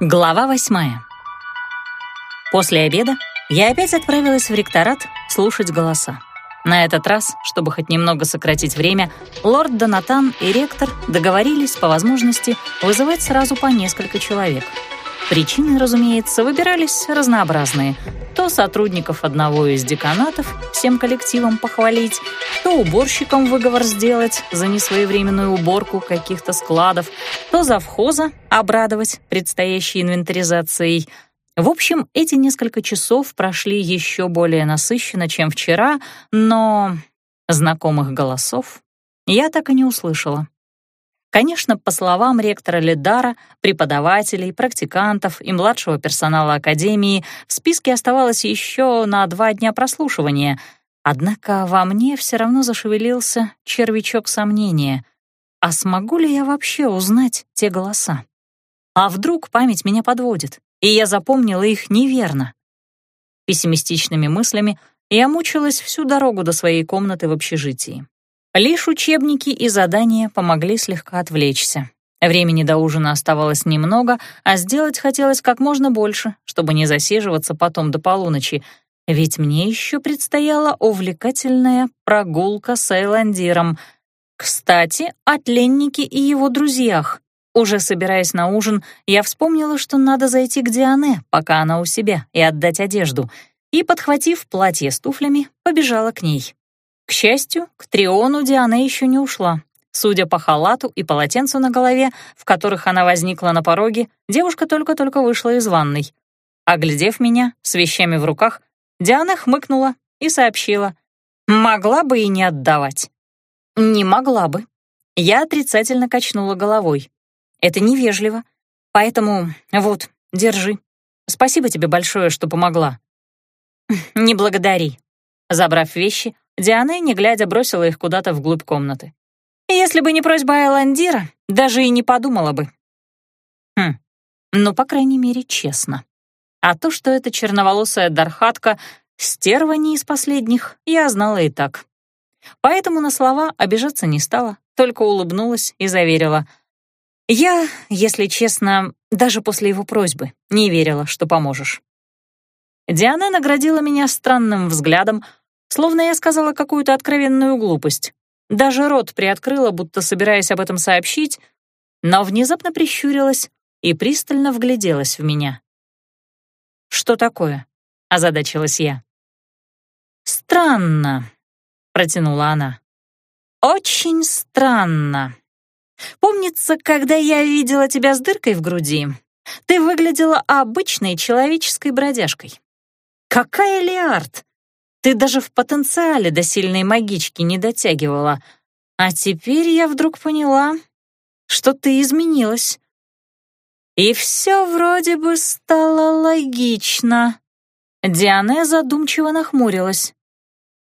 Глава восьмая. После обеда я опять отправилась в ректорат слушать голоса. На этот раз, чтобы хоть немного сократить время, лорд Донатан и ректор договорились по возможности вызывать сразу по несколько человек. Причины, разумеется, выбирались разнообразные. Сотрудников одного из деканатов всем коллективом похвалить, то уборщикам выговор сделать за несвоевременную уборку каких-то складов, то завхоза обрадовать предстоящей инвентаризацией. В общем, эти несколько часов прошли еще более насыщенно, чем вчера, но знакомых голосов я так и не услышала. Конечно, по словам ректора Ледара, преподавателей, практикантов и младшего персонала Академии, в списке оставалось еще на два дня прослушивания, однако во мне все равно зашевелился червячок сомнения. А смогу ли я вообще узнать те голоса? А вдруг память меня подводит, и я запомнила их неверно? Пессимистичными мыслями я мучилась всю дорогу до своей комнаты в общежитии. Лишь учебники и задания помогли слегка отвлечься. Времени до ужина оставалось немного, а сделать хотелось как можно больше, чтобы не засиживаться потом до полуночи, ведь мне еще предстояла увлекательная прогулка с Эйландиром. Кстати, о тленнике и его друзьях. Уже собираясь на ужин, я вспомнила, что надо зайти к Диане, пока она у себя, и отдать одежду, и, подхватив платье с туфлями, побежала к ней. К счастью, к Триону Диана еще не ушла. Судя по халату и полотенцу на голове, в которых она возникла на пороге, девушка только-только вышла из ванной. Оглядев меня с вещами в руках, Диана хмыкнула и сообщила. «Могла бы и не отдавать». «Не могла бы». Я отрицательно качнула головой. «Это невежливо. Поэтому вот, держи. Спасибо тебе большое, что помогла». «Не благодари». Забрав вещи, Диана, не глядя, бросила их куда-то вглубь комнаты. «Если бы не просьба Айландира, даже и не подумала бы». Хм, ну, по крайней мере, честно. А то, что эта черноволосая Дархатка стерва не из последних, я знала и так. Поэтому на слова обижаться не стала, только улыбнулась и заверила. «Я, если честно, даже после его просьбы не верила, что поможешь». Диана наградила меня странным взглядом, Словно я сказала какую-то откровенную глупость. Даже рот приоткрыла, будто собираясь об этом сообщить, но внезапно прищурилась и пристально вгляделась в меня. «Что такое?» — озадачилась я. «Странно», — протянула она. «Очень странно. Помнится, когда я видела тебя с дыркой в груди, ты выглядела обычной человеческой бродяжкой. Какая Лиард! Ты даже в потенциале до сильной магички не дотягивала. А теперь я вдруг поняла, что ты изменилась. И все вроде бы стало логично. Диане задумчиво нахмурилась.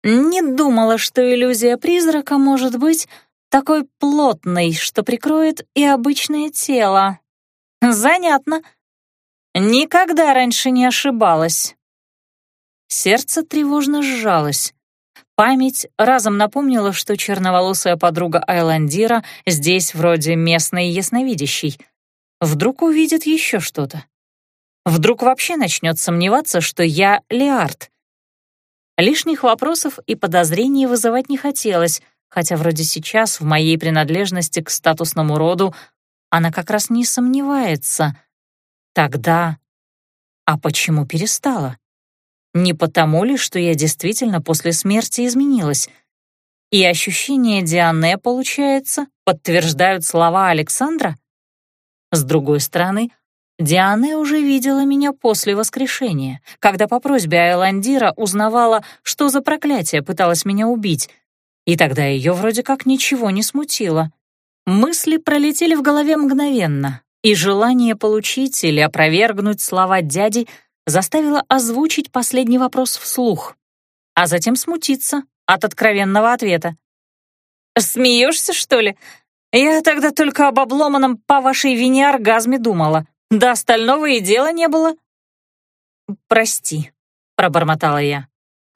Не думала, что иллюзия призрака может быть такой плотной, что прикроет и обычное тело. Занятно. Никогда раньше не ошибалась. Сердце тревожно сжалось. Память разом напомнила, что черноволосая подруга Айландира здесь вроде местной ясновидящей. Вдруг увидит еще что-то. Вдруг вообще начнет сомневаться, что я Леард. Лишних вопросов и подозрений вызывать не хотелось, хотя вроде сейчас в моей принадлежности к статусному роду она как раз не сомневается. Тогда... А почему перестала? Не потому ли, что я действительно после смерти изменилась? И ощущения Диане, получается, подтверждают слова Александра? С другой стороны, Диане уже видела меня после воскрешения, когда по просьбе Айландира узнавала, что за проклятие пыталась меня убить, и тогда ее вроде как ничего не смутило. Мысли пролетели в голове мгновенно, и желание получить или опровергнуть слова дяди — заставила озвучить последний вопрос вслух, а затем смутиться от откровенного ответа. «Смеешься, что ли? Я тогда только об обломанном по вашей вине оргазме думала. До остального и дела не было». «Прости», — пробормотала я.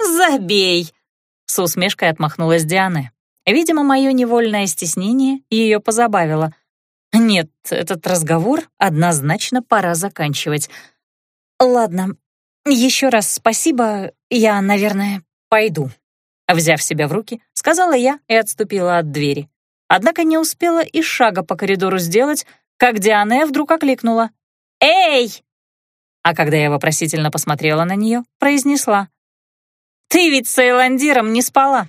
«Забей», — с усмешкой отмахнулась Диана. Видимо, мое невольное стеснение ее позабавило. Нет, этот разговор однозначно пора заканчивать. Ладно, еще раз спасибо, я, наверное, пойду. Взяв себя в руки, сказала я и отступила от двери. Однако не успела и шага по коридору сделать, как Диане вдруг окликнула. «Эй!» А когда я вопросительно посмотрела на нее, произнесла. «Ты ведь с Эйландиром не спала!»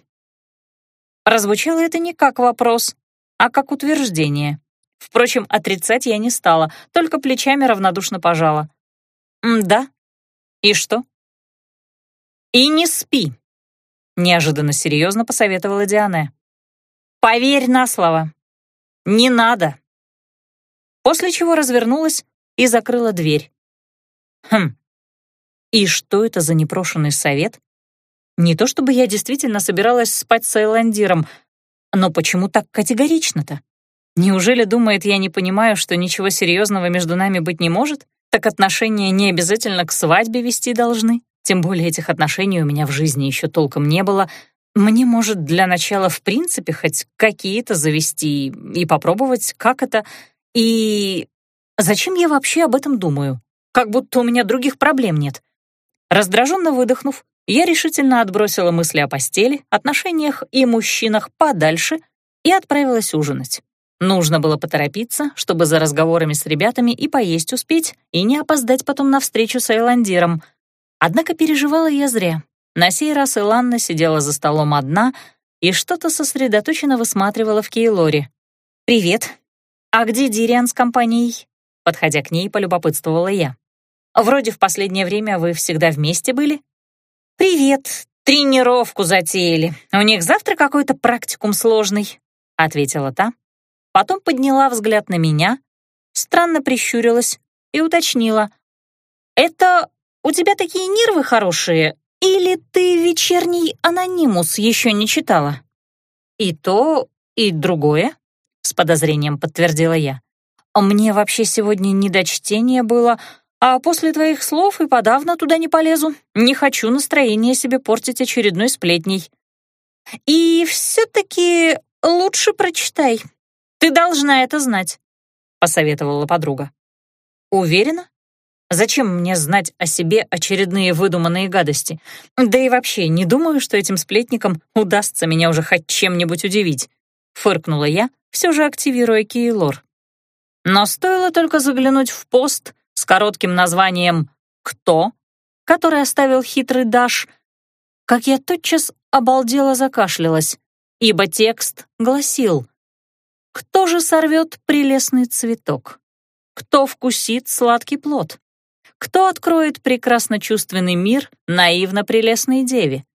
Прозвучало это не как вопрос, а как утверждение. Впрочем, отрицать я не стала, только плечами равнодушно пожала. «Да? И что?» «И не спи», — неожиданно серьезно посоветовала Диане. «Поверь на слово. Не надо». После чего развернулась и закрыла дверь. Хм. И что это за непрошенный совет? Не то чтобы я действительно собиралась спать с Эйландиром, но почему так категорично-то? Неужели думает, я не понимаю, что ничего серьезного между нами быть не может? Так отношения не обязательно к свадьбе вести должны. Тем более этих отношений у меня в жизни еще толком не было. Мне, может, для начала в принципе хоть какие-то завести и попробовать, как это. И зачем я вообще об этом думаю? Как будто у меня других проблем нет. Раздраженно выдохнув, я решительно отбросила мысли о постели, отношениях и мужчинах подальше и отправилась ужинать. Нужно было поторопиться, чтобы за разговорами с ребятами и поесть успеть, и не опоздать потом на встречу с Эйландиром. Однако переживала я зря. На сей раз Иланна сидела за столом одна и что-то сосредоточенно высматривала в Кейлоре. «Привет. А где Дириан с компанией?» Подходя к ней, полюбопытствовала я. «Вроде в последнее время вы всегда вместе были?» «Привет. Тренировку затеяли. У них завтра какой-то практикум сложный», — ответила та, Потом подняла взгляд на меня, странно прищурилась и уточнила. «Это у тебя такие нервы хорошие, или ты вечерний анонимус еще не читала?» «И то, и другое», — с подозрением подтвердила я. «Мне вообще сегодня не до чтения было, а после твоих слов и подавно туда не полезу. Не хочу настроение себе портить очередной сплетней». «И все-таки лучше прочитай, ты должна это знать», — посоветовала подруга. «Уверена? Зачем мне знать о себе очередные выдуманные гадости? Да и вообще, не думаю, что этим сплетникам удастся меня уже хоть чем-нибудь удивить», — фыркнула я, все же активируя Кейлор. Но стоило только заглянуть в пост с коротким названием «Кто?», который оставил хитрый Даш, как я тотчас обалдела закашлялась, ибо текст гласил кто же сорвет прелестный цветок? Кто вкусит сладкий плод? Кто откроет прекрасно чувственный мир наивно-прелестной деве?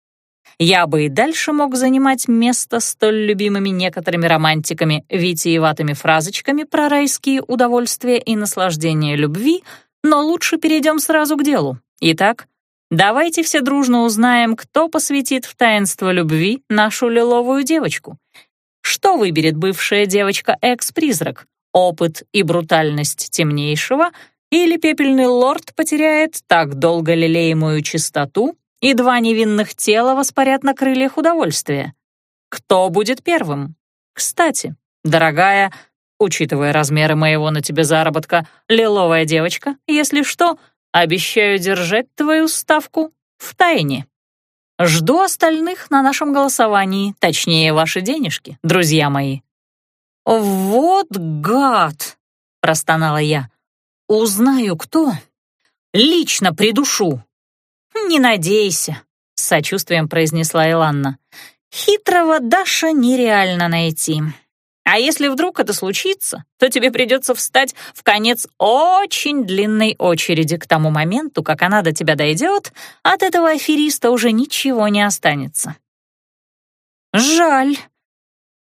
Я бы и дальше мог занимать место столь любимыми некоторыми романтиками витиеватыми фразочками про райские удовольствия и наслаждения любви, но лучше перейдем сразу к делу. Итак, давайте все дружно узнаем, кто посвятит в таинство любви нашу лиловую девочку. Что выберет бывшая девочка экс-призрак? Опыт и брутальность темнейшего или пепельный лорд потеряет так долго лелеемую чистоту, и два невинных тела воспарят на крыльях удовольствия? Кто будет первым? Кстати, дорогая, учитывая размеры моего на тебе заработка, лиловая девочка, если что, обещаю держать твою ставку в тайне. Жду остальных на нашем голосовании, точнее, ваши денежки, друзья мои». «Вот гад!» — простонала я. «Узнаю, кто. Лично придушу». «Не надейся», — с сочувствием произнесла Иланна. «Хитрого Даша нереально найти. А если вдруг это случится, то тебе придется встать в конец очень длинной очереди к тому моменту, как она до тебя дойдет, от этого афериста уже ничего не останется. Жаль.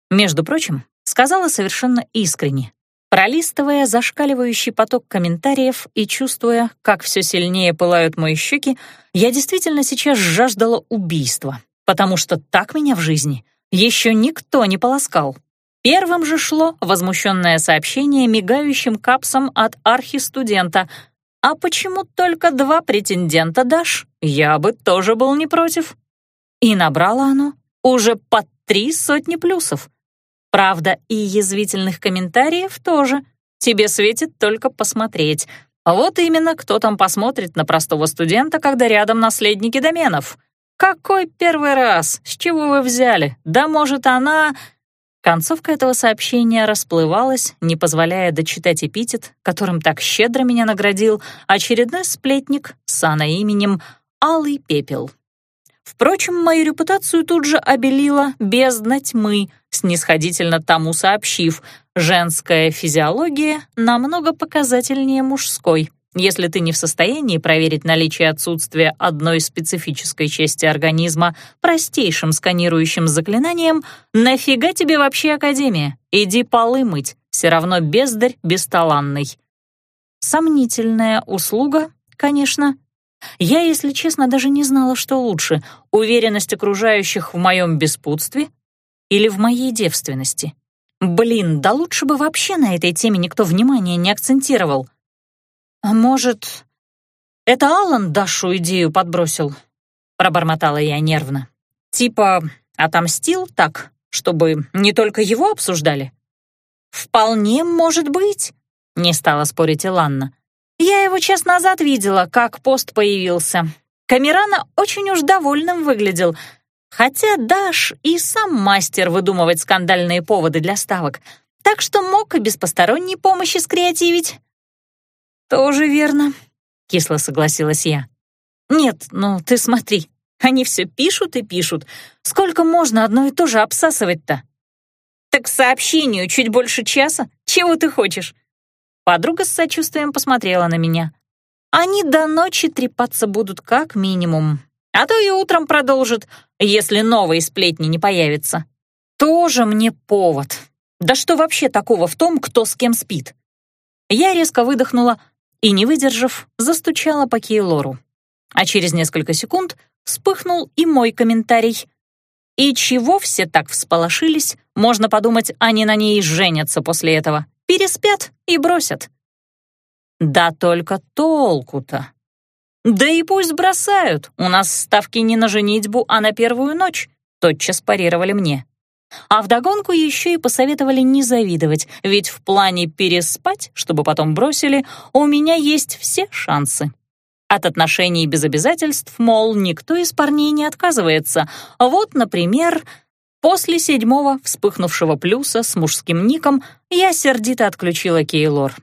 Между прочим, сказала совершенно искренне, пролистывая зашкаливающий поток комментариев и чувствуя, как все сильнее пылают мои щеки, я действительно сейчас жаждала убийства, потому что так меня в жизни еще никто не полоскал. Первым же шло возмущенное сообщение мигающим капсом от архистудента. «А почему только два претендента дашь? Я бы тоже был не против». И набрало оно уже под три сотни плюсов. Правда, и язвительных комментариев тоже. Тебе светит только посмотреть. Вот именно, кто там посмотрит на простого студента, когда рядом наследники доменов. Какой первый раз? С чего вы взяли? Да может, она... Концовка этого сообщения расплывалась, не позволяя дочитать эпитет, которым так щедро меня наградил очередной сплетник с именем Алый Пепел. Впрочем, мою репутацию тут же обелила бездна тьмы, снисходительно тому сообщив, женская физиология намного показательнее мужской. Если ты не в состоянии проверить наличие отсутствия одной специфической части организма простейшим сканирующим заклинанием, нафига тебе вообще Академия? Иди полы мыть, все равно бездарь бесталанный. Сомнительная услуга, конечно. Я, если честно, даже не знала, что лучше — уверенность окружающих в моем беспутстве или в моей девственности. Блин, да лучше бы вообще на этой теме никто внимания не акцентировал — «А может, это Алан Дашу идею подбросил?» — пробормотала я нервно. «Типа отомстил так, чтобы не только его обсуждали?» «Вполне может быть», — не стала спорить Иланна. «Я его час назад видела, как пост появился. Камерана очень уж довольным выглядел, хотя Даш и сам мастер выдумывать скандальные поводы для ставок, так что мог и без посторонней помощи скреативить. «Тоже верно», — кисло согласилась я. «Нет, ну ты смотри, они все пишут и пишут. Сколько можно одно и то же обсасывать-то?» «Так сообщению чуть больше часа? Чего ты хочешь?» Подруга с сочувствием посмотрела на меня. «Они до ночи трепаться будут как минимум, а то и утром продолжат, если новые сплетни не появятся. Тоже мне повод. Да что вообще такого в том, кто с кем спит?» Я резко выдохнула, и, не выдержав, застучала по Кейлору. А через несколько секунд вспыхнул и мой комментарий. И чего все так всполошились, можно подумать, они на ней женятся после этого. Переспят и бросят. Да только толку-то. Да и пусть бросают, у нас ставки не на женитьбу, а на первую ночь, тотчас парировали мне. А вдогонку еще и посоветовали не завидовать, ведь в плане переспать, чтобы потом бросили, у меня есть все шансы. От отношений без обязательств, мол, никто из парней не отказывается. Вот, например, после седьмого вспыхнувшего плюса с мужским ником я сердито отключила Кейлор.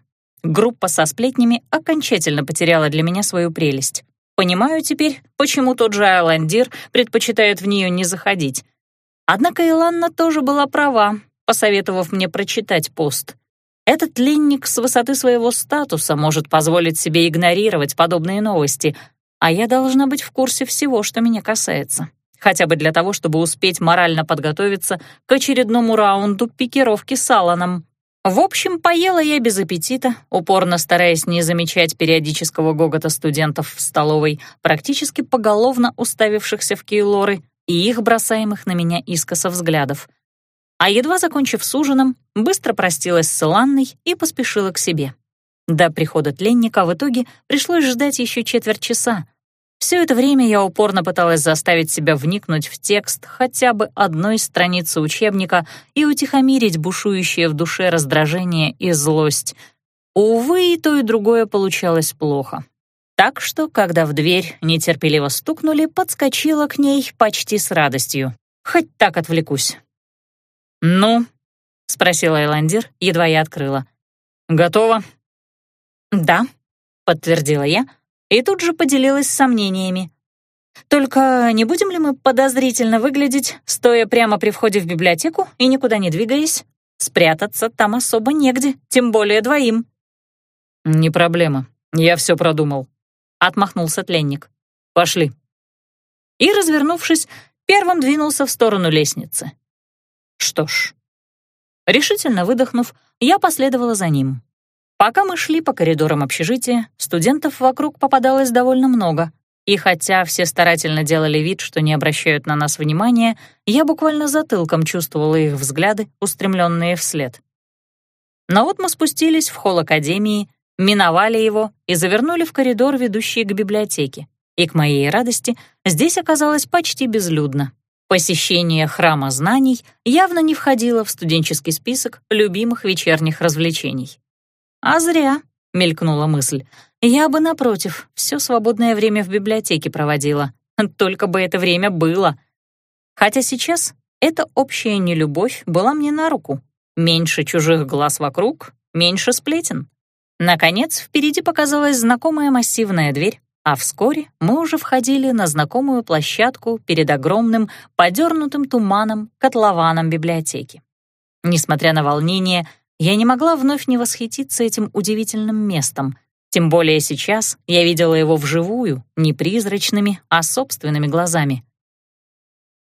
Группа со сплетнями окончательно потеряла для меня свою прелесть. Понимаю теперь, почему тот же Айландир предпочитает в нее не заходить. Однако Иланна тоже была права, посоветовав мне прочитать пост. Этот ленник с высоты своего статуса может позволить себе игнорировать подобные новости, а я должна быть в курсе всего, что меня касается. Хотя бы для того, чтобы успеть морально подготовиться к очередному раунду пикировки с Алланом. В общем, поела я без аппетита, упорно стараясь не замечать периодического гогота студентов в столовой, практически поголовно уставившихся в Кейлоры, и их бросаемых на меня искоса взглядов. А едва закончив с ужином, быстро простилась с Иланной и поспешила к себе. До прихода тленника в итоге пришлось ждать еще четверть часа. Все это время я упорно пыталась заставить себя вникнуть в текст хотя бы одной страницы учебника и утихомирить бушующее в душе раздражение и злость. Увы, и то, и другое получалось плохо. Так что, когда в дверь нетерпеливо стукнули, подскочила к ней почти с радостью. Хоть так отвлекусь. «Ну?» — спросила Эландир, едва я открыла. «Готово?» «Да», — подтвердила я и тут же поделилась сомнениями. «Только не будем ли мы подозрительно выглядеть, стоя прямо при входе в библиотеку и никуда не двигаясь? Спрятаться там особо негде, тем более двоим». «Не проблема, я все продумал», — отмахнулся тленник. «Пошли». И, развернувшись, первым двинулся в сторону лестницы. Что ж, решительно выдохнув, я последовала за ним. Пока мы шли по коридорам общежития, студентов вокруг попадалось довольно много, и хотя все старательно делали вид, что не обращают на нас внимания, я буквально затылком чувствовала их взгляды, устремленные вслед. Но вот мы спустились в холл Академии, миновали его и завернули в коридор, ведущий к библиотеке. И, к моей радости, здесь оказалось почти безлюдно. Посещение храма знаний явно не входило в студенческий список любимых вечерних развлечений. «А зря», — мелькнула мысль, — «я бы, напротив, все свободное время в библиотеке проводила. Только бы это время было». Хотя сейчас эта общая нелюбовь была мне на руку. Меньше чужих глаз вокруг, меньше сплетен. Наконец, впереди показалась знакомая массивная дверь, а вскоре мы уже входили на знакомую площадку перед огромным, подернутым туманом котлованом библиотеки. Несмотря на волнение, я не могла вновь не восхититься этим удивительным местом, тем более сейчас я видела его вживую, не призрачными, а собственными глазами.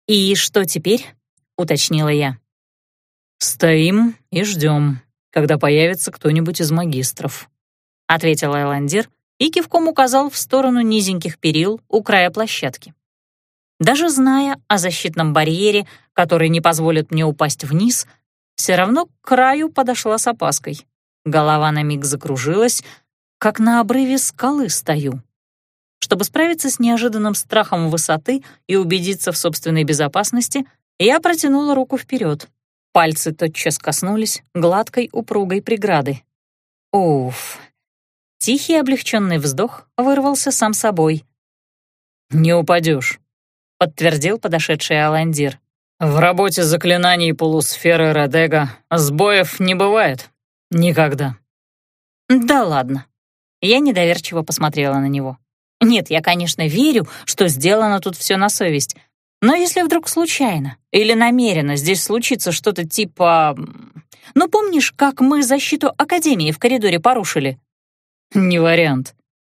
«И что теперь?» — уточнила я. «Стоим и ждем, когда появится кто-нибудь из магистров», — ответил Айландир, и кивком указал в сторону низеньких перил у края площадки. Даже зная о защитном барьере, который не позволит мне упасть вниз, все равно к краю подошла с опаской. Голова на миг закружилась, как на обрыве скалы стою. Чтобы справиться с неожиданным страхом высоты и убедиться в собственной безопасности, я протянула руку вперед. Пальцы тотчас коснулись гладкой упругой преграды. Уф, Тихий облегченный вздох вырвался сам собой. «Не упадешь», — подтвердил подошедший Аландир. «В работе заклинаний полусферы Радега сбоев не бывает. Никогда». «Да ладно». Я недоверчиво посмотрела на него. «Нет, я, конечно, верю, что сделано тут все на совесть. Но если вдруг случайно или намеренно здесь случится что-то типа... Ну, помнишь, как мы защиту Академии в коридоре порушили?» «Не вариант».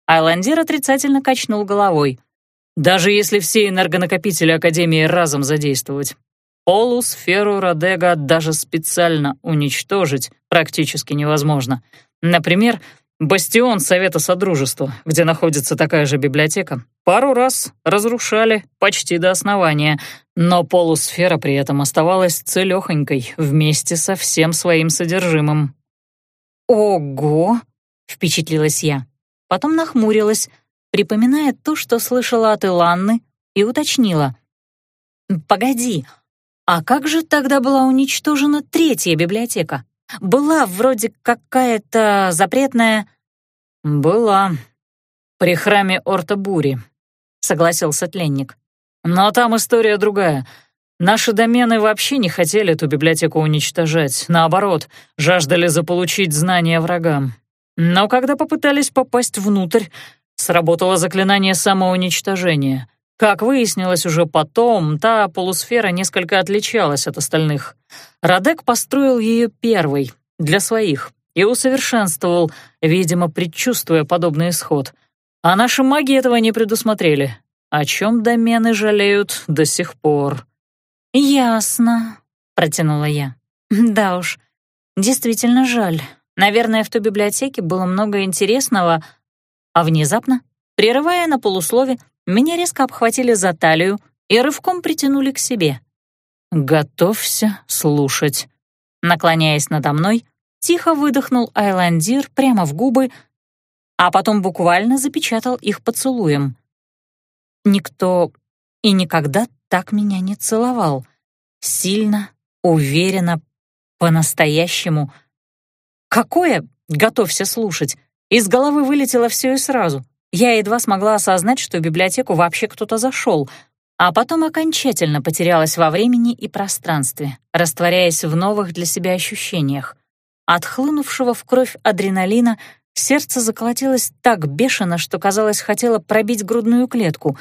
Айландир отрицательно качнул головой. «Даже если все энергонакопители Академии разом задействовать, полусферу Родега даже специально уничтожить практически невозможно. Например, бастион Совета Содружества, где находится такая же библиотека, пару раз разрушали почти до основания, но полусфера при этом оставалась целёхонькой вместе со всем своим содержимым. «Ого!» впечатлилась я. Потом нахмурилась, припоминая то, что слышала от Иланны, и уточнила. «Погоди, а как же тогда была уничтожена третья библиотека? Была вроде какая-то запретная...» «Была. При храме Ортобури», — согласился тленник. «Но там история другая. Наши домены вообще не хотели эту библиотеку уничтожать. Наоборот, жаждали заполучить знания врагам. Но когда попытались попасть внутрь, сработало заклинание самоуничтожения. Как выяснилось уже потом, та полусфера несколько отличалась от остальных. Радек построил ее первой, для своих, и усовершенствовал, видимо, предчувствуя подобный исход. А наши маги этого не предусмотрели, о чем домены жалеют до сих пор. «Ясно», — протянула я. «Да уж, действительно жаль». Наверное, в той библиотеке было много интересного, а внезапно, прерывая на полуслове, меня резко обхватили за талию и рывком притянули к себе. «Готовься слушать». Наклоняясь надо мной, тихо выдохнул Айландир прямо в губы, а потом буквально запечатал их поцелуем. Никто и никогда так меня не целовал. Сильно, уверенно, по-настоящему — Какое? Готовься слушать. Из головы вылетело все и сразу. Я едва смогла осознать, что в библиотеку вообще кто-то зашел, а потом окончательно потерялась во времени и пространстве, растворяясь в новых для себя ощущениях. От хлынувшего в кровь адреналина сердце заколотилось так бешено, что, казалось, хотело пробить грудную клетку.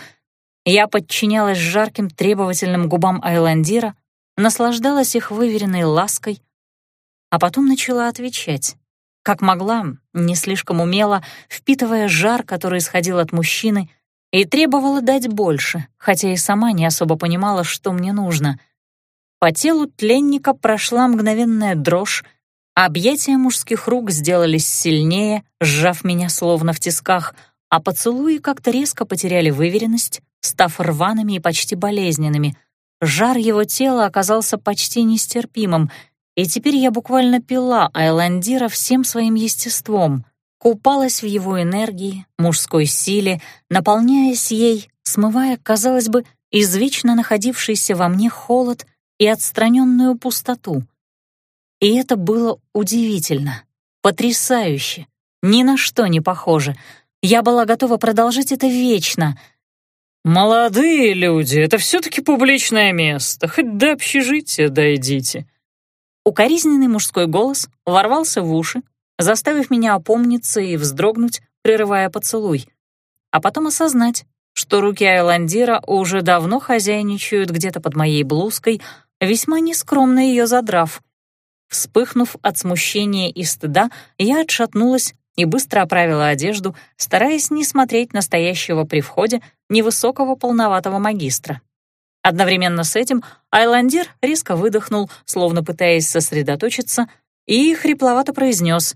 Я подчинялась жарким требовательным губам Айландира, наслаждалась их выверенной лаской, а потом начала отвечать. Как могла, не слишком умело, впитывая жар, который исходил от мужчины, и требовала дать больше, хотя и сама не особо понимала, что мне нужно. По телу тленника прошла мгновенная дрожь, объятия мужских рук сделались сильнее, сжав меня словно в тисках, а поцелуи как-то резко потеряли выверенность, став рваными и почти болезненными. Жар его тела оказался почти нестерпимым — и теперь я буквально пила Айландира всем своим естеством, купалась в его энергии, мужской силе, наполняясь ей, смывая, казалось бы, извечно находившийся во мне холод и отстраненную пустоту. И это было удивительно, потрясающе, ни на что не похоже. Я была готова продолжить это вечно. «Молодые люди, это все-таки публичное место, хоть до общежития дойдите». Укоризненный мужской голос ворвался в уши, заставив меня опомниться и вздрогнуть, прерывая поцелуй, а потом осознать, что руки Айландира уже давно хозяйничают где-то под моей блузкой, весьма нескромно ее задрав. Вспыхнув от смущения и стыда, я отшатнулась и быстро оправила одежду, стараясь не смотреть на стоящего при входе невысокого полноватого магистра. Одновременно с этим Айландир резко выдохнул, словно пытаясь сосредоточиться, и хрипловато произнес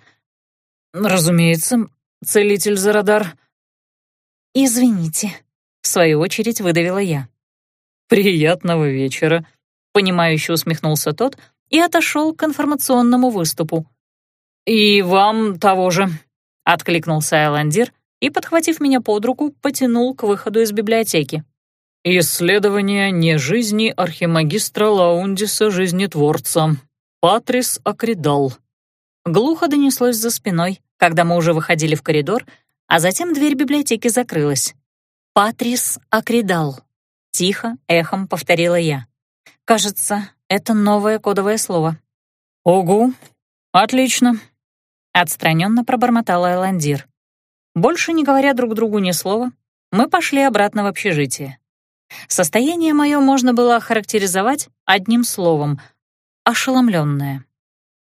«Разумеется, целитель Зарадар». «Извините», — в свою очередь выдавила я. «Приятного вечера», — понимающе усмехнулся тот и отошел к информационному выступу. «И вам того же», — откликнулся Айландир и, подхватив меня под руку, потянул к выходу из библиотеки. «Исследование не жизни архимагистра Лаундиса Жизнетворца. Патрис Акридал». Глухо донеслось за спиной, когда мы уже выходили в коридор, а затем дверь библиотеки закрылась. «Патрис Акридал», — тихо, эхом повторила я. «Кажется, это новое кодовое слово». «Огу, отлично», — отстраненно пробормотал Айландир. Больше не говоря друг другу ни слова, мы пошли обратно в общежитие. Состояние мое можно было охарактеризовать одним словом — ошеломленное.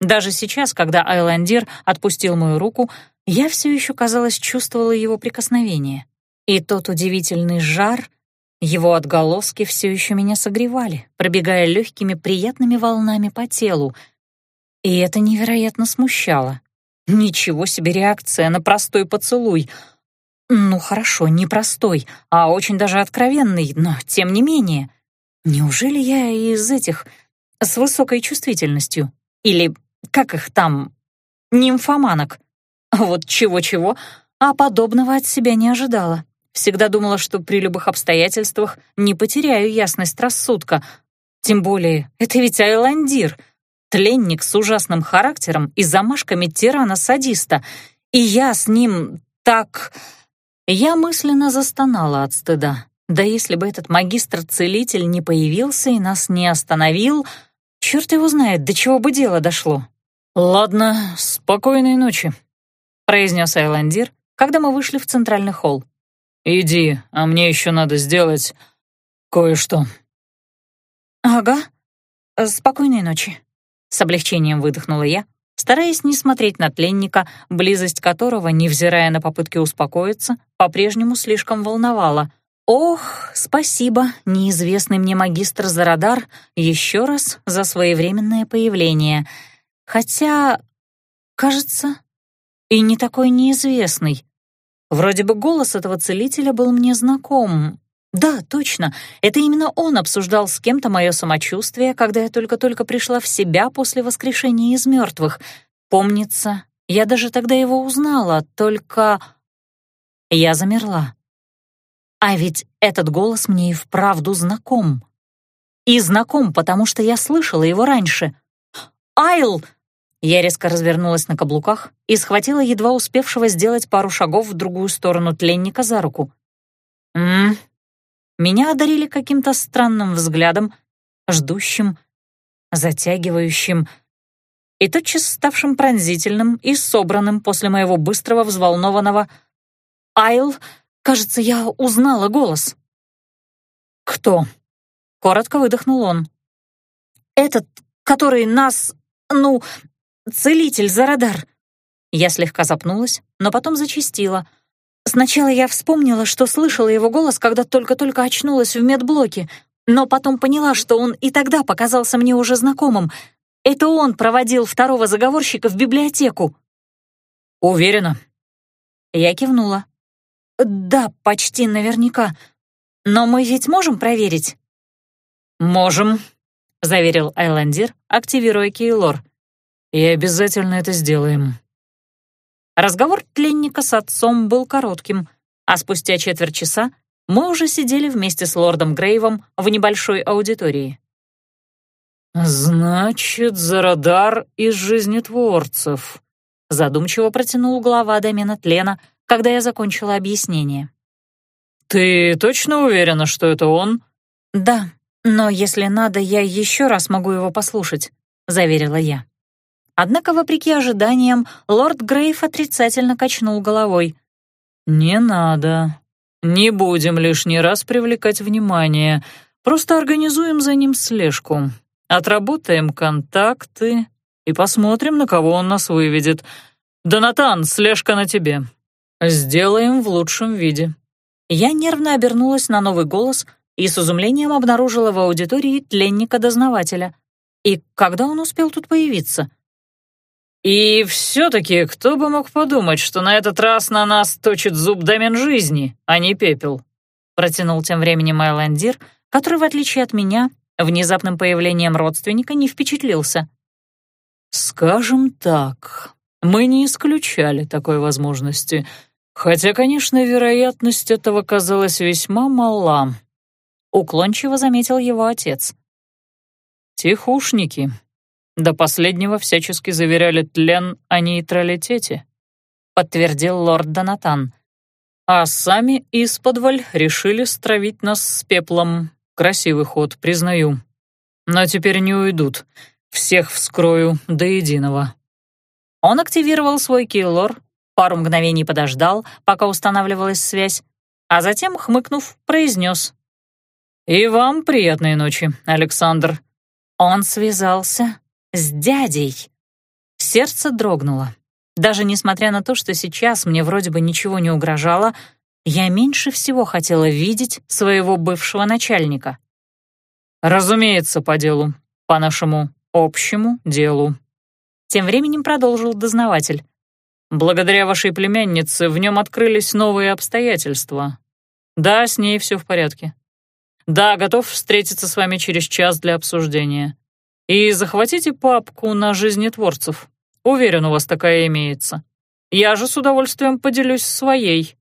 Даже сейчас, когда Айландир отпустил мою руку, я все еще, казалось, чувствовала его прикосновение. И тот удивительный жар, его отголоски все еще меня согревали, пробегая легкими приятными волнами по телу. И это невероятно смущало. Ничего себе реакция на простой поцелуй. Ну хорошо, не простой, а очень даже откровенный, но тем не менее. Неужели я из этих с высокой чувствительностью? Или как их там, нимфоманок? Вот чего-чего, а подобного от себя не ожидала. Всегда думала, что при любых обстоятельствах не потеряю ясность рассудка. Тем более, это ведь Айландир — Тленник с ужасным характером и замашками тирана-садиста. И я с ним так... Я мысленно застонала от стыда. Да если бы этот магистр-целитель не появился и нас не остановил, черт его знает, до чего бы дело дошло. «Ладно, спокойной ночи», — произнес Айландир, когда мы вышли в центральный холл. «Иди, а мне еще надо сделать кое-что». «Ага, спокойной ночи», с облегчением выдохнула я, стараясь не смотреть на тленника, близость которого, невзирая на попытки успокоиться, по-прежнему слишком волновала. «Ох, спасибо, неизвестный мне магистр Зарадар, еще раз за своевременное появление. Хотя, кажется, и не такой неизвестный. Вроде бы голос этого целителя был мне знаком, да, точно. Это именно он обсуждал с кем-то мое самочувствие, когда я только-только пришла в себя после воскрешения из мертвых. Помнится, я даже тогда его узнала, только... Я замерла. А ведь этот голос мне и вправду знаком. И знаком, потому что я слышала его раньше. «Айл!» Я резко развернулась на каблуках и схватила едва успевшего сделать пару шагов в другую сторону тленника за руку. «М, меня одарили каким-то странным взглядом, ждущим, затягивающим и тотчас ставшим пронзительным и собранным после моего быстрого взволнованного «Айл, кажется, я узнала голос». «Кто?» — коротко выдохнул он. «Этот, который нас, ну, целитель Зарадар». Я слегка запнулась, но потом зачастила — Сначала я вспомнила, что слышала его голос, когда только-только очнулась в медблоке, но потом поняла, что он и тогда показался мне уже знакомым. Это он проводил второго заговорщика в библиотеку. «Уверена?» Я кивнула. «Да, почти наверняка. Но мы ведь можем проверить?» «Можем», — заверил Айландир, активируя Кейлор. «И обязательно это сделаем». Разговор тленника с отцом был коротким, а спустя четверть часа мы уже сидели вместе с лордом Грейвом в небольшой аудитории. «Значит, Зарадар из жизнетворцев», — задумчиво протянул глава домена тлена, когда я закончила объяснение. «Ты точно уверена, что это он?» «Да, но если надо, я еще раз могу его послушать», — заверила я. Однако, вопреки ожиданиям, лорд Грейв отрицательно качнул головой. «Не надо. Не будем лишний раз привлекать внимание. Просто организуем за ним слежку. Отработаем контакты и посмотрим, на кого он нас выведет. Донатан, слежка на тебе. Сделаем в лучшем виде». Я нервно обернулась на новый голос и с изумлением обнаружила в аудитории тленника-дознавателя. И когда он успел тут появиться? «И все-таки кто бы мог подумать, что на этот раз на нас точит зуб домен жизни, а не пепел?» Протянул тем временем Айландир, который, в отличие от меня, внезапным появлением родственника не впечатлился. «Скажем так, мы не исключали такой возможности, хотя, конечно, вероятность этого казалась весьма мала», — уклончиво заметил его отец. «Тихушники, до последнего всячески заверяли тлен о нейтралитете, подтвердил лорд Донатан. А сами исподволь решили стравить нас с пеплом. Красивый ход, признаю. Но теперь не уйдут. Всех вскрою до единого. Он активировал свой киллор, пару мгновений подождал, пока устанавливалась связь, а затем, хмыкнув, произнес. «И вам приятной ночи, Александр». Он связался с дядей. Сердце дрогнуло. Даже несмотря на то, что сейчас мне вроде бы ничего не угрожало, я меньше всего хотела видеть своего бывшего начальника. «Разумеется, по делу, по нашему общему делу», — тем временем продолжил дознаватель. «Благодаря вашей племяннице в нем открылись новые обстоятельства. Да, с ней все в порядке. Да, готов встретиться с вами через час для обсуждения. И захватите папку на жизнетворцев. Уверен, у вас такая имеется. Я же с удовольствием поделюсь своей».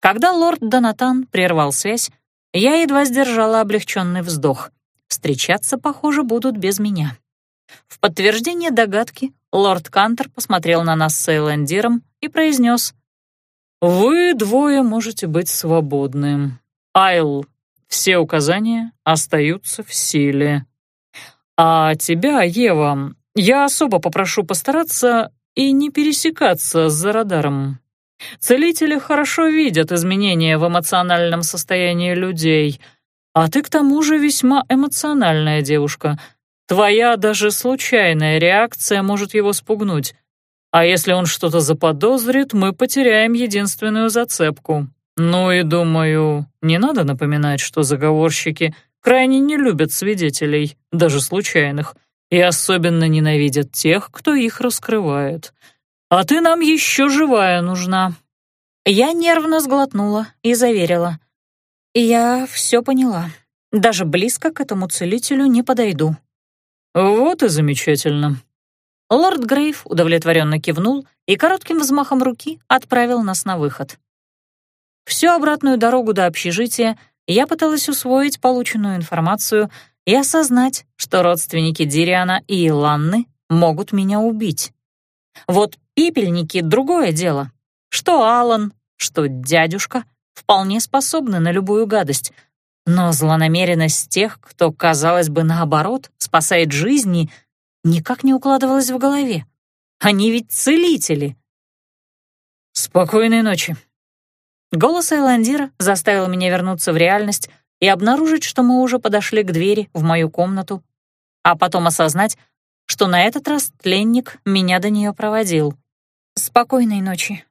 Когда лорд Донатан прервал связь, я едва сдержала облегченный вздох. Встречаться, похоже, будут без меня. В подтверждение догадки лорд Кантер посмотрел на нас с Эйлендиром и произнес «Вы двое можете быть свободны. Айл, все указания остаются в силе». А тебя, Ева, я особо попрошу постараться и не пересекаться с радаром. Целители хорошо видят изменения в эмоциональном состоянии людей, а ты к тому же весьма эмоциональная девушка. Твоя даже случайная реакция может его спугнуть. А если он что-то заподозрит, мы потеряем единственную зацепку. Ну и думаю, не надо напоминать, что заговорщики крайне не любят свидетелей, даже случайных, и особенно ненавидят тех, кто их раскрывает. А ты нам еще живая нужна». Я нервно сглотнула и заверила. «Я все поняла. Даже близко к этому целителю не подойду». «Вот и замечательно». Лорд Грейв удовлетворенно кивнул и коротким взмахом руки отправил нас на выход. Всю обратную дорогу до общежития я пыталась усвоить полученную информацию и осознать, что родственники Дириана и Иланны могут меня убить. Вот пепельники — другое дело. Что Алан, что дядюшка вполне способны на любую гадость. Но злонамеренность тех, кто, казалось бы, наоборот, спасает жизни, никак не укладывалась в голове. Они ведь целители. «Спокойной ночи», Голос Эйландира заставил меня вернуться в реальность и обнаружить, что мы уже подошли к двери в мою комнату, а потом осознать, что на этот раз тленник меня до нее проводил. «Спокойной ночи.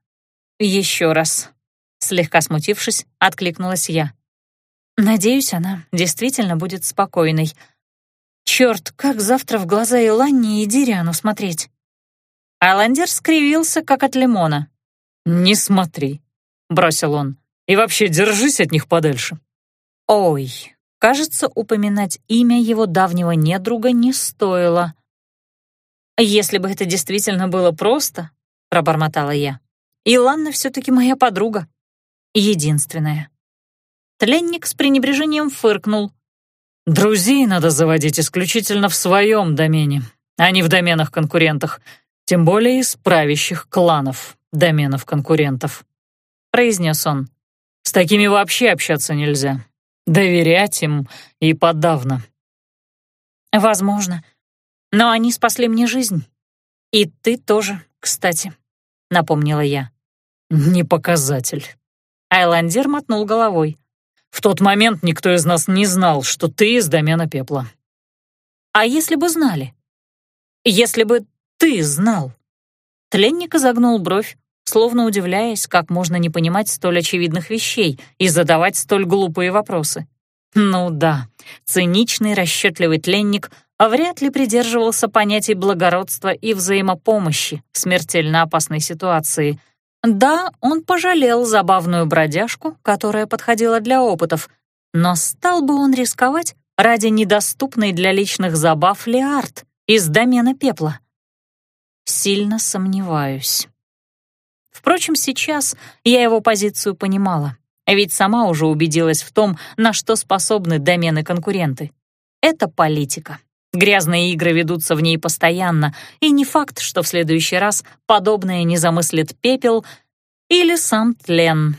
Еще раз», — слегка смутившись, откликнулась я. «Надеюсь, она действительно будет спокойной. Черт, как завтра в глаза Иланне и Дириану смотреть?» Айландер скривился, как от лимона. «Не смотри», бросил он. «И вообще держись от них подальше». Ой, кажется, упоминать имя его давнего недруга не стоило. «Если бы это действительно было просто», — пробормотала я, «Иланна все-таки моя подруга. Единственная». Тленник с пренебрежением фыркнул. «Друзей надо заводить исключительно в своем домене, а не в доменах конкурентах, тем более из правящих кланов доменов конкурентов», — произнес он. «С такими вообще общаться нельзя. Доверять им и подавно». «Возможно. Но они спасли мне жизнь. И ты тоже, кстати», — напомнила я. «Не показатель». Айландер мотнул головой. «В тот момент никто из нас не знал, что ты из домена пепла». «А если бы знали? Если бы ты знал?» Тленник изогнул бровь, словно удивляясь, как можно не понимать столь очевидных вещей и задавать столь глупые вопросы. Ну да, циничный, расчетливый тленник вряд ли придерживался понятий благородства и взаимопомощи в смертельно опасной ситуации. Да, он пожалел забавную бродяжку, которая подходила для опытов, но стал бы он рисковать ради недоступной для личных забав Леард из домена пепла? Сильно сомневаюсь. Впрочем, сейчас я его позицию понимала, ведь сама уже убедилась в том, на что способны домены-конкуренты. Это политика. Грязные игры ведутся в ней постоянно, и не факт, что в следующий раз подобное не замыслит пепел или сам тлен.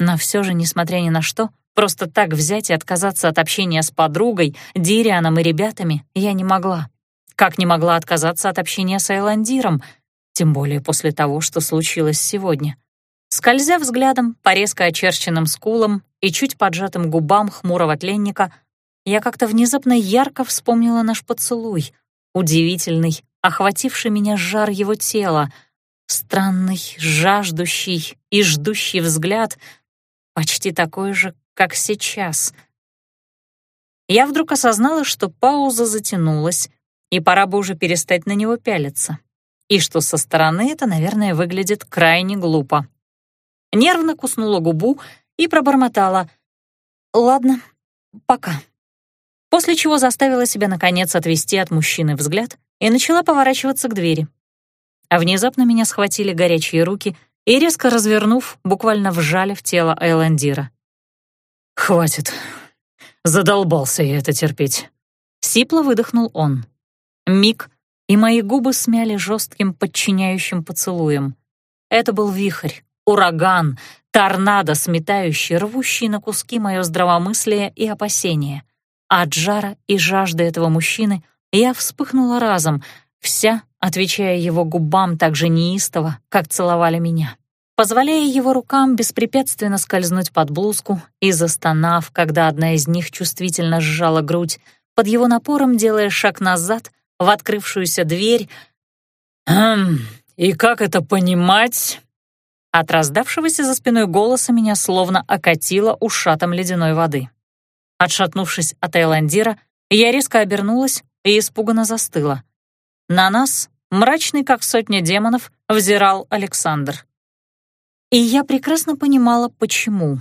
Но все же, несмотря ни на что, просто так взять и отказаться от общения с подругой, Дирианом и ребятами я не могла. Как не могла отказаться от общения с Айландиром — тем более после того, что случилось сегодня. Скользя взглядом по резко очерченным скулам и чуть поджатым губам хмурого тленника, я как-то внезапно ярко вспомнила наш поцелуй, удивительный, охвативший меня жар его тела, странный, жаждущий и ждущий взгляд, почти такой же, как сейчас. Я вдруг осознала, что пауза затянулась, и пора бы уже перестать на него пялиться и что со стороны это, наверное, выглядит крайне глупо. Нервно куснула губу и пробормотала «Ладно, пока». После чего заставила себя, наконец, отвести от мужчины взгляд и начала поворачиваться к двери. А внезапно меня схватили горячие руки и, резко развернув, буквально вжали в тело Эйландира. «Хватит. Задолбался я это терпеть». Сипло выдохнул он. Миг, и мои губы смяли жестким подчиняющим поцелуем. Это был вихрь, ураган, торнадо, сметающий, рвущий на куски мое здравомыслие и опасение. От жара и жажды этого мужчины я вспыхнула разом, вся отвечая его губам так же неистово, как целовали меня. Позволяя его рукам беспрепятственно скользнуть под блузку и застонав, когда одна из них чувствительно сжала грудь, под его напором делая шаг назад — в открывшуюся дверь. «Хм, и как это понимать?» От раздавшегося за спиной голоса меня словно окатило ушатом ледяной воды. Отшатнувшись от Эйландира, я резко обернулась и испуганно застыла. На нас, мрачный как сотня демонов, взирал Александр. И я прекрасно понимала, почему.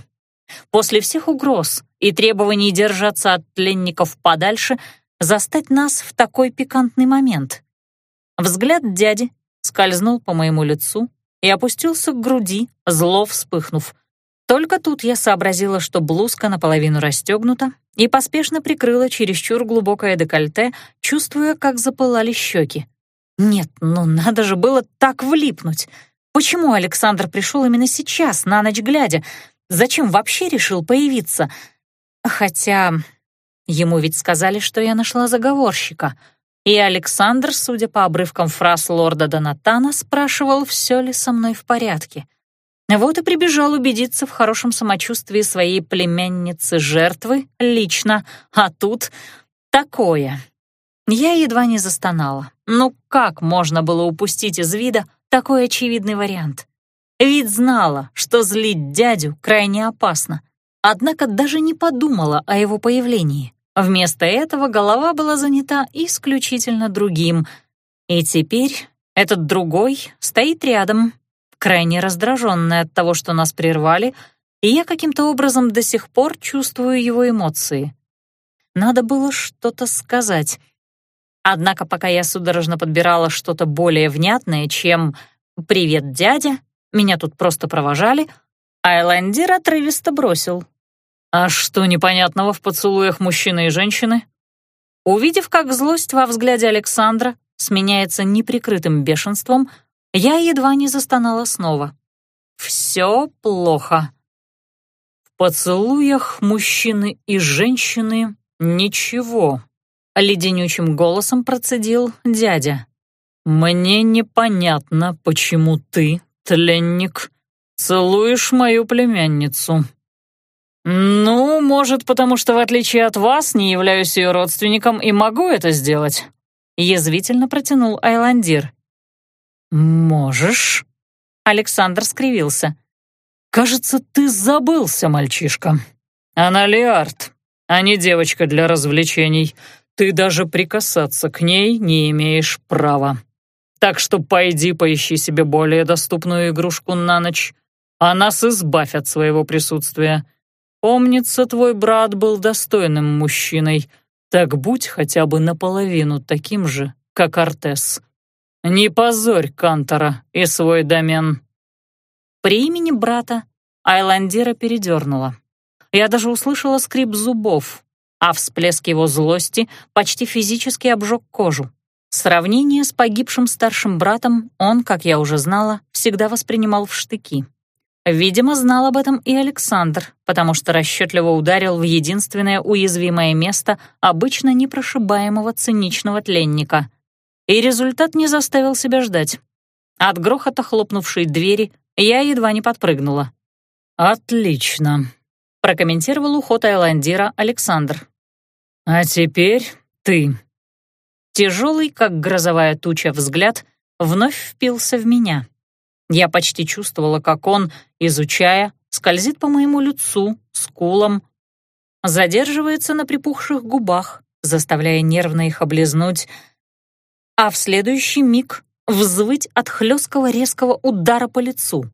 После всех угроз и требований держаться от пленников подальше — застать нас в такой пикантный момент. Взгляд дяди скользнул по моему лицу и опустился к груди, зло вспыхнув. Только тут я сообразила, что блузка наполовину расстегнута, и поспешно прикрыла чересчур глубокое декольте, чувствуя, как запылали щеки. Нет, ну надо же было так влипнуть. Почему Александр пришел именно сейчас, на ночь глядя? Зачем вообще решил появиться? Хотя Ему ведь сказали, что я нашла заговорщика. И Александр, судя по обрывкам фраз лорда Донатана, спрашивал, все ли со мной в порядке. Вот и прибежал убедиться в хорошем самочувствии своей племянницы-жертвы лично, а тут такое. Я едва не застонала. Ну как можно было упустить из вида такой очевидный вариант? Ведь знала, что злить дядю крайне опасно — однако даже не подумала о его появлении. Вместо этого голова была занята исключительно другим. И теперь этот другой стоит рядом, крайне раздраженный от того, что нас прервали, и я каким-то образом до сих пор чувствую его эмоции. Надо было что-то сказать. Однако пока я судорожно подбирала что-то более внятное, чем «Привет, дядя», меня тут просто провожали, Айландир отрывисто бросил. «А что непонятного в поцелуях мужчины и женщины?» Увидев, как злость во взгляде Александра сменяется неприкрытым бешенством, я едва не застонала снова. «Все плохо». «В поцелуях мужчины и женщины ничего», — леденючим голосом процедил дядя. «Мне непонятно, почему ты, тленник, целуешь мою племянницу». «Ну, может, потому что, в отличие от вас, не являюсь ее родственником и могу это сделать», — язвительно протянул Айландир. «Можешь?» — Александр скривился. «Кажется, ты забылся, мальчишка. Она Леард, а не девочка для развлечений. Ты даже прикасаться к ней не имеешь права. Так что пойди поищи себе более доступную игрушку на ночь, а нас избавь от своего присутствия. Помнится, твой брат был достойным мужчиной, так будь хотя бы наполовину таким же, как Артес. Не позорь Кантора и свой домен». При имени брата Айландира передернула. Я даже услышала скрип зубов, а всплеск его злости почти физически обжег кожу. Сравнение с погибшим старшим братом он, как я уже знала, всегда воспринимал в штыки. Видимо, знал об этом и Александр, потому что расчетливо ударил в единственное уязвимое место обычно непрошибаемого циничного тленника. И результат не заставил себя ждать. От грохота хлопнувшей двери я едва не подпрыгнула. «Отлично», — прокомментировал уход Айландира Александр. «А теперь ты». Тяжелый, как грозовая туча, взгляд вновь впился в меня. Я почти чувствовала, как он, изучая, скользит по моему лицу, скулам, задерживается на припухших губах, заставляя нервно их облизнуть, а в следующий миг взвыть от хлесткого резкого удара по лицу.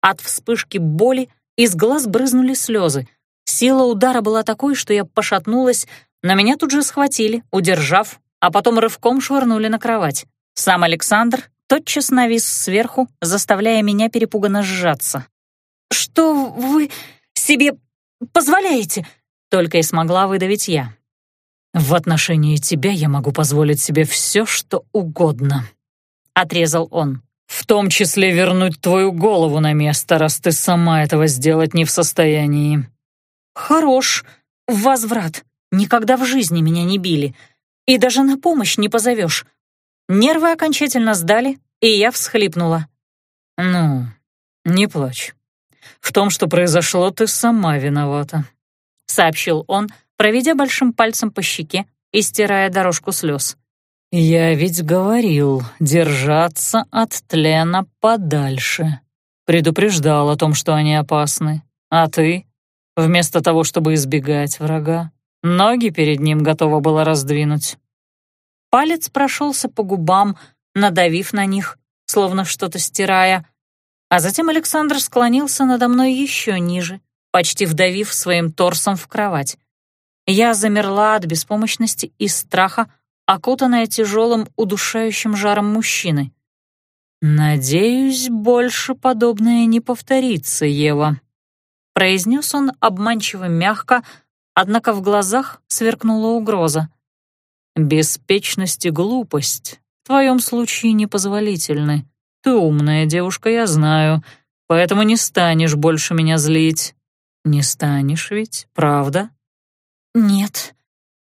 От вспышки боли из глаз брызнули слезы. Сила удара была такой, что я пошатнулась, но меня тут же схватили, удержав, а потом рывком швырнули на кровать. Сам Александр тотчас навис сверху, заставляя меня перепуганно сжаться. «Что вы себе позволяете?» — только и смогла выдавить я. «В отношении тебя я могу позволить себе все, что угодно», — отрезал он. «В том числе вернуть твою голову на место, раз ты сама этого сделать не в состоянии». «Хорош. Возврат. Никогда в жизни меня не били. И даже на помощь не позовешь. Нервы окончательно сдали, и я всхлипнула. «Ну, не плачь. В том, что произошло, ты сама виновата», — сообщил он, проведя большим пальцем по щеке и стирая дорожку слез. «Я ведь говорил держаться от тлена подальше. Предупреждал о том, что они опасны. А ты, вместо того, чтобы избегать врага, ноги перед ним готова была раздвинуть. Палец прошелся по губам, надавив на них, словно что-то стирая, а затем Александр склонился надо мной еще ниже, почти вдавив своим торсом в кровать. Я замерла от беспомощности и страха, окутанная тяжелым удушающим жаром мужчины. «Надеюсь, больше подобное не повторится, Ева», — произнес он обманчиво мягко, однако в глазах сверкнула угроза. Беспечность и глупость в твоем случае непозволительны. Ты умная девушка, я знаю, поэтому не станешь больше меня злить. Не станешь ведь, правда? Нет,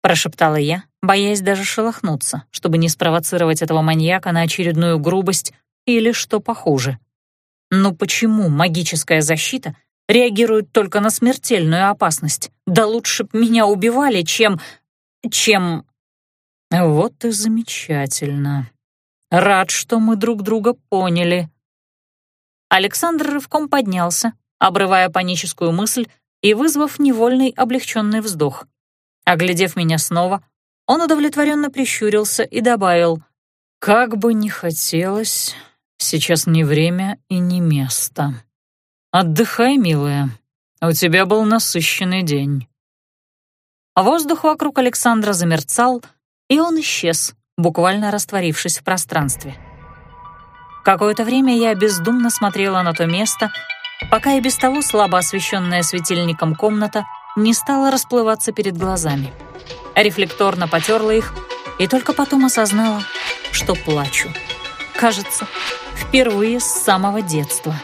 прошептала я, боясь даже шелохнуться, чтобы не спровоцировать этого маньяка на очередную грубость или что похуже. Но почему магическая защита реагирует только на смертельную опасность? Да лучше б меня убивали, чем... чем... «Вот и замечательно. Рад, что мы друг друга поняли». Александр рывком поднялся, обрывая паническую мысль и вызвав невольный облегченный вздох. Оглядев меня снова, он удовлетворенно прищурился и добавил, «Как бы ни хотелось, сейчас не время и не место. Отдыхай, милая, у тебя был насыщенный день». Воздух вокруг Александра замерцал, и он исчез, буквально растворившись в пространстве. Какое-то время я бездумно смотрела на то место, пока и без того слабо освещенная светильником комната не стала расплываться перед глазами. Рефлекторно потерла их и только потом осознала, что плачу. Кажется, впервые с самого детства.